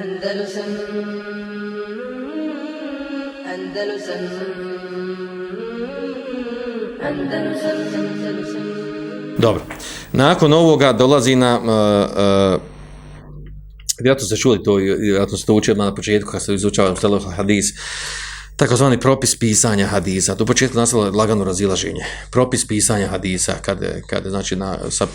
Andalusam Andalusam Andalusam Andalusam Dobro. Nakon ovoga dolazi na uh, uh, vjerojatno ste čuli to, vjerojatno ste to učili na početku kad ste izučavali Mustalaha hadis, takozvani propis pisanja hadisa. Do početka nastalo lagano razilaženje. Propis pisanja hadisa, kad, kad znači, na, sa,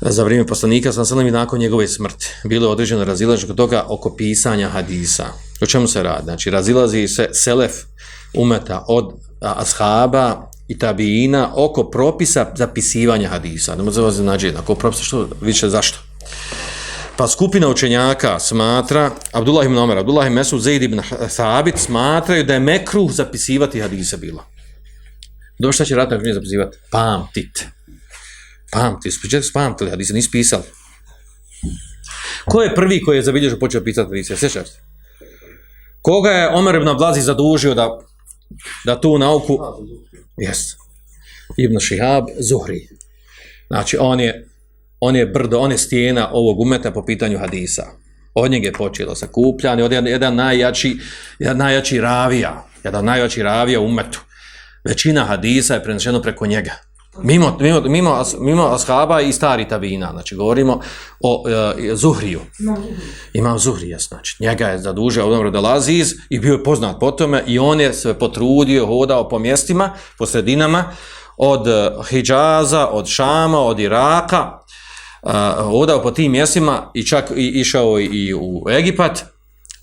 za vrijeme poslanika, sam sam i nakon njegove smrti. Bilo je određeno razilaženje kod toga oko pisanja hadisa. O čemu se radi? Znači, razilazi se selef umeta od ashaba i tabijina oko propisa zapisivanja hadisa. Ne može se nađe, jednako propisa, što, više zašto? Pa skupina učenjaka smatra, Abdullah ibn Omer, Abdullah ibn Mesud, Zaid ibn Thabit, smatraju da je mekruh zapisivati hadisa bila. Dobro šta će raditi ako nije zapisivati? Pamtit. Pamti, Spričati su pamtili hadisa, nisi pisali. Ko je prvi koji je zabilježio počeo pisati hadise? Sjećaš se? Koga je Omer ibn Ablazi zadužio da, da tu nauku... Jes. Ibn Šihab Zuhri. Znači, on je on je brdo, on je stijena ovog umeta po pitanju hadisa. Od njega je počelo sakupljanje, od jedan, jedan najjači, jedan najjači ravija, jedan najjači ravija umetu. Većina hadisa je prenešeno preko njega. Mimo, mimo, mimo, mimo ashaba i stari tabina, znači govorimo o uh, Zuhriju. Imam Zuhrija, znači. Njega je zadužio od Omar Delaziz i bio je poznat po tome i on je se potrudio, hodao po mjestima, po sredinama, od uh, Hidžaza, od Šama, od Iraka, odao po tim mjestima i čak i, išao i u Egipat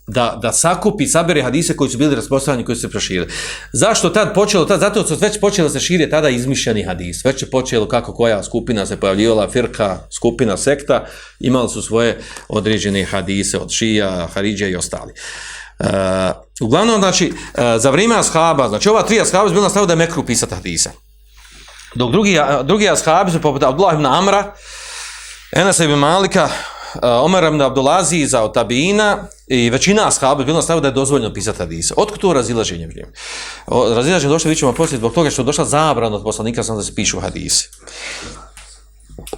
da, da sakupi, sabere hadise koji su bili raspostavljeni, koji su se proširili. Zašto tad počelo? Tad, zato su već počelo se širje tada izmišljeni hadis. Već je počelo kako koja skupina se pojavljivala, firka, skupina, sekta, imali su svoje određene hadise od šija, haridža i ostali. Uh, uglavnom, znači, uh, za vrijeme ashaba, znači ova tri ashaba su bila nastavila da je mekru pisati hadise. Dok drugi, drugi ashabi su poput Abdullah ibn Amra, Enes ibn Malika, Eh, Omer ibn Abdulazi za Tabina i većina ashaba bilo stavio da je dozvoljeno pisati hadise. Otkud to razilaženje vrijeme? Razilaženje došlo, vidjet ćemo poslije, zbog toga što je došla zabrana od poslanika sam da se pišu hadise.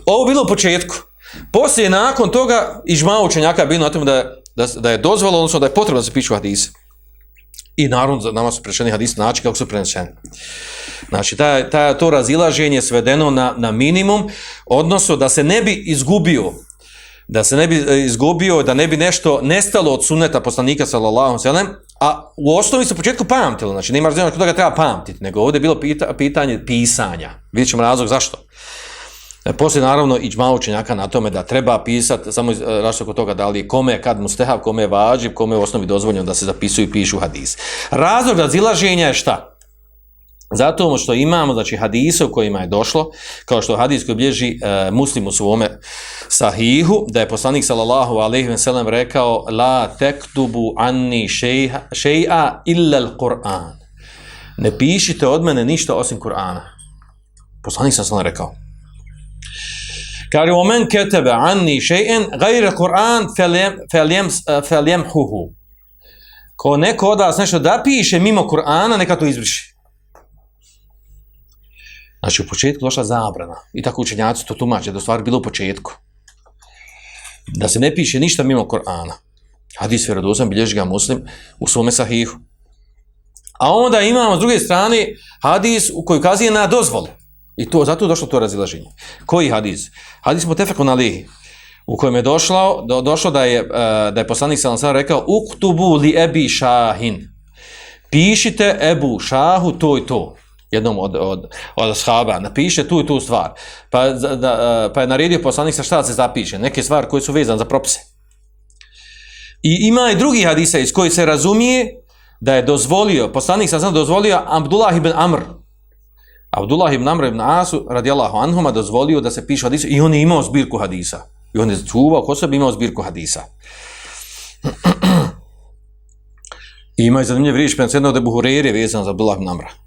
Ovo bilo u početku. Poslije, nakon toga, i učenjaka je bilo na tom da, da, da je dozvoljeno, odnosno da je potrebno da se pišu hadise. I naravno, za nama su prešeni hadisi način kako su preneseni. Znači, ta, ta, to razilaženje svedeno na, na minimum, odnosno da se ne bi izgubio, da se ne bi e, izgubio, da ne bi nešto nestalo od suneta poslanika, sallallahu sallam, a u osnovi se u početku pamtilo, znači nema razlijenog kod toga treba pamtiti, nego ovdje je bilo pita, pitanje pisanja. Vidjet ćemo razlog zašto. E, poslije naravno iđma učenjaka na tome da treba pisati, samo e, različno kod toga da li kome kad mustehav, kome je vađiv, kome je u osnovi dozvoljeno da se zapisuju i pišu hadis. Razlog razilaženja je šta? Zato što imamo, znači hadise u kojima je došlo, kao što hadis koji oblježi e, muslim u svome sahihu, da je poslanik sallallahu alaihi wa sallam rekao La tektubu anni šeja illa l-Qur'an. Ne pišite od mene ništa osim Kur'ana. Poslanik sallallahu rekao. Kaže, o men ketebe anni šejen gajre Kur'an feljem e, huhu. Ko neko od vas nešto da piše mimo Kur'ana, neka to izbriši. Znači, u početku došla zabrana. I tako učenjaci to tumače, da stvar bilo u početku. Da se ne piše ništa mimo Korana. Hadis vjerodostan bilježi ga muslim u svome sahihu. A onda imamo s druge strane hadis u koji ukazuje na dozvolu. I to, zato je došlo to razilaženje. Koji hadis? Hadis mu tefeku na lihi. U kojem je došlo, do, došlo da je, e, da je poslanik sallam sallam rekao uktubu li ebi šahin. Pišite ebu šahu to i to jednom od, od, od ashaba, napiše tu i tu stvar. Pa, da, e, pa je naredio poslanik sa šta se zapiše, neke stvari koje su vezane za propise. I ima i drugi hadisa iz koji se razumije da je dozvolio, poslanik sa dozvolio Abdullah ibn Amr. Abdullah ibn Amr ibn Asu, radijallahu anhuma, dozvolio da se piše hadisa i on je imao zbirku hadisa. I on je čuvao, ko sebi imao zbirku hadisa. I ima i zanimljiv riječ, pa jedno da je Buhureri vezan za Abdullah ibn Amra.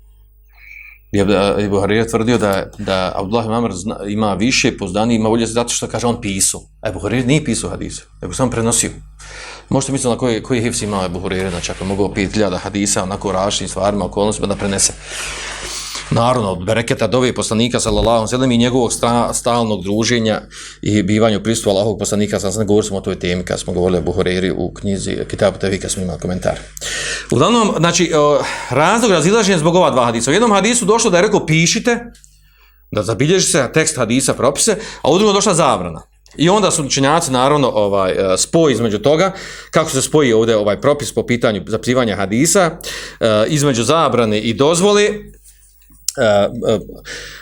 Je Ebu Harira tvrdio da, da Abdullah ibn Amr ima više pozdani, ima volje zato što kaže on pisao. Ebu Harira nije pisao hadise, nego sam prenosio. Možete misliti na koji, koji hifs imao Ebu Hurire, znači ako mogu piti ljada hadisa, onako rašnim stvarima, okolnostima da prenese naravno, od bereketa dove poslanika, sallallahu sallam, i njegovog sta, stalnog druženja i bivanju pristu Allahovog poslanika, sallallahu sallam, govorili smo o toj temi kad smo govorili o Buhoreri u knjizi Kitabu Tevi, kad smo imali komentar. Uglavnom, znači, razlog razilaženja zbog ova dva hadisa. U jednom hadisu došlo da je rekao pišite, da zabilježi se tekst hadisa propise, a u drugom došla zabrana. I onda su učenjaci naravno ovaj e, spoj između toga kako se spoji ovdje ovaj propis po pitanju zapisivanja hadisa e, između zabrane i dozvole Eh, eh,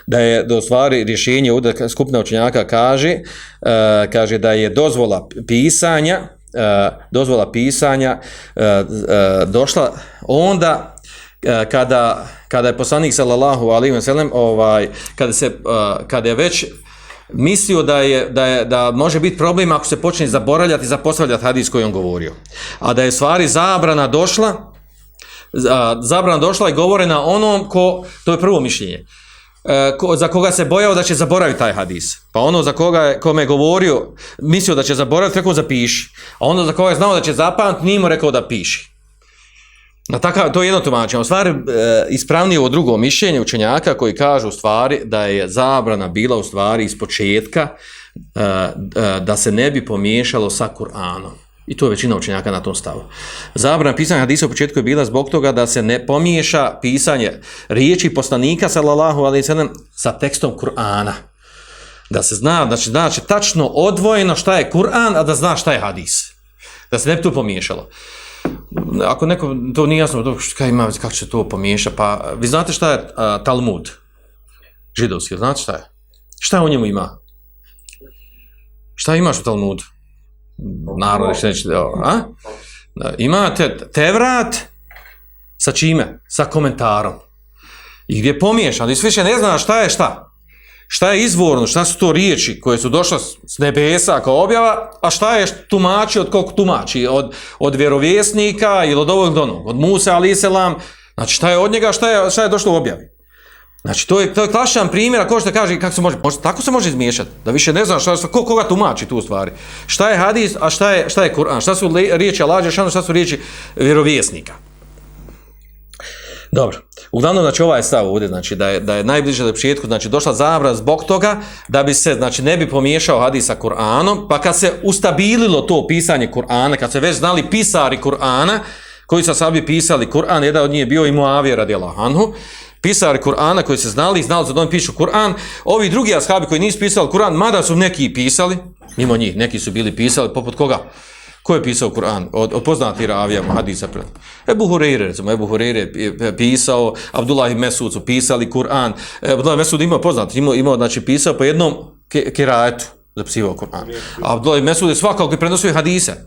da je do stvari rješenje ovdje skupna učenjaka kaže eh, kaže da je dozvola pisanja dozvola pisanja došla onda kada kada je poslanik sallallahu alejhi ve sellem ovaj kada se kada je već mislio da je da je da može biti problem ako se počne zaboravljati zapostavljati hadis koji on govorio. A da je stvari zabrana došla zabrana došla i govorena onom ko to je prvo mišljenje. E, ko, za koga se bojao da će zaboraviti taj hadis. Pa ono za koga je, kome je govorio, mislio da će zaboraviti, rekao zapiši. A ono za koga je znao da će zapamati, nije mu rekao da piši. Na takav, to je jedno tumačenje. U stvari, e, ispravnije ovo drugo mišljenje učenjaka koji kažu u stvari da je zabrana bila u stvari iz početka e, e, da se ne bi pomiješalo sa Kur'anom. I to je većina učenjaka na tom stavu. Zabrana pisanja hadisa u početku je bila zbog toga da se ne pomiješa pisanje riječi poslanika sallallahu alaihi sallam sa tekstom Kur'ana. Da se zna, znači, znači tačno odvojeno šta je Kur'an, a da zna šta je hadis. Da se ne bi tu pomiješalo ako neko to nije jasno, to kaj ima, kako se to pomiješa, pa vi znate šta je a, Talmud? Židovski, znate šta je? Šta u njemu ima? Šta imaš u Talmudu? Naravno, što neće, a? Imate Tevrat sa čime? Sa komentarom. I gdje pomiješ, ali više ne zna šta je šta šta je izvorno, šta su to riječi koje su došle s nebesa kao objava, a šta je tumači od kog tumači, od, od vjerovjesnika ili od ovog donog, od Musa ali selam, znači šta je od njega, šta je, šta je došlo u objavi. Znači to je, to je klasičan primjer, ako što kaže kako se može, može, tako se može izmiješati, da više ne znaš šta, ko, koga tumači tu stvari. Šta je hadis, a šta je, šta je Kur'an, šta su riječi Allaha, šta su riječi vjerovjesnika. Dobro. Uglavnom, znači, ovaj stav ovdje, znači, da je, da je najbliže do prijetku, znači, došla zabra zbog toga da bi se, znači, ne bi pomiješao hadis sa Kur'anom, pa kad se ustabililo to pisanje Kur'ana, kad se već znali pisari Kur'ana, koji su sabi pisali Kur'an, jedan od njih je bio i Muavije radijalahu Allahanhu, pisari Kur'ana koji se znali, znali za da pišu Kur'an, ovi drugi ashabi koji nisu pisali Kur'an, mada su neki pisali, mimo njih, neki su bili pisali, poput koga? Ko je pisao Kur'an? Od, od poznati ravija hadisa. Ebu Hureyre, recimo, Ebu Hureyre je pisao, Abdullah i Mesud su pisali Kur'an. Abdullah i Mesud imao poznati, imao, imao znači, pisao po jednom kirajetu zapisivao Kur'an. Abdullah i Mesud je svakako prenosio hadise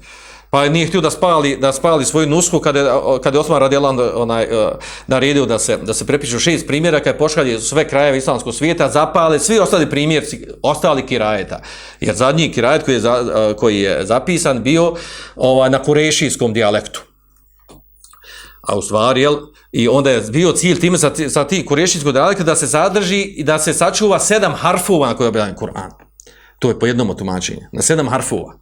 pa nije htio da spali da spali svoju nusku kada je, kada je Osman radijalan onaj e, naredio da se da se prepišu šest primjera kad pošalje sve krajeve islamskog svijeta zapale svi ostali primjerci ostali kirajeta. Jer zadnji kirajet koji je za, e, koji je zapisan bio ovaj na kurešijskom dijalektu. A u stvari jel, i onda je bio cilj time sa, sa ti kurešijskog dijalekta da se zadrži i da se sačuva sedam harfova na koje je objavljen Kur'an to je po jednom otumačenju na sedam harfova.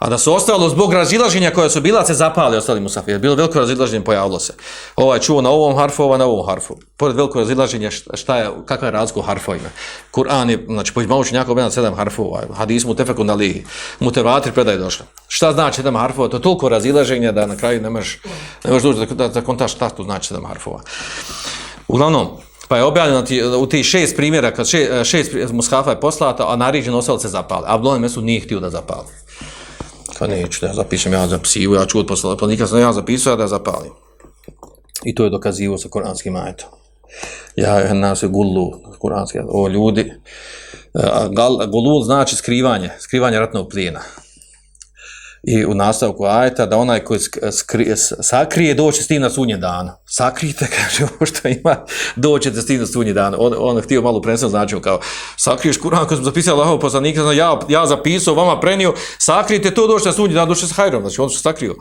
A da su ostalo zbog razilaženja koja su bila, se zapali ostali musafiri. Bilo veliko razilaženje, pojavilo se. Ovaj čuo na ovom harfu, ovaj na ovom harfu. Pored veliko razilaženja, šta je, kakva je razlika u harfovima. Kur'an je, znači, po izmavući njako objena sedam harfova. Hadis mu tefeku na lihi. Mutevatir predaj došla. Šta znači sedam harfova? To je toliko razilaženja da na kraju ne možeš, ne možeš doći da, da, da kontaš šta to znači sedam harfova. Uglavnom, pa je objavljeno u tih šest primjera, kad šest, šest mushafa je poslata, a nariđeno ostalo se zapali. Abdullah Mesud nije htio da zapali pa neću da ja zapišem, ja zapisivu, ja ću od posla, sam ja zapisao da zapalim. I to je dokazivo sa kuranskim ajetom. Ja nas je gullu, kuranski, o ljudi, e, gulul znači skrivanje, skrivanje ratnog plijena i u nastavku ajeta da onaj koji skri, sakrije doće s tim na sunje dana. Sakrijte, kaže ovo što ima, doćete s tim na dan. On, on je htio malo prenesno znači kao sakriješ Kur'an koji sam zapisao Allahov poslanika, znači ja, ja zapisao, vama prenio, sakrijte to doće na sunji dan, doće s hajrom, znači on se sakrio.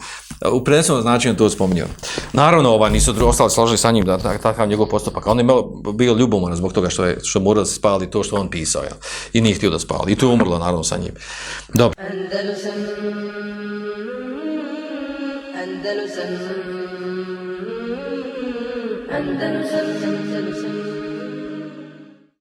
U prenesenom znači on to spominio. Naravno, ovaj, nisu drugi, ostali složili sa njim da takav njegov postupak. On je bio ljubomoran zbog toga što je što morao da se spali to što on pisao. Ja. I nije htio da spali. I to je umrlo naravno sa njim. Dobro. Andalusam Andalusam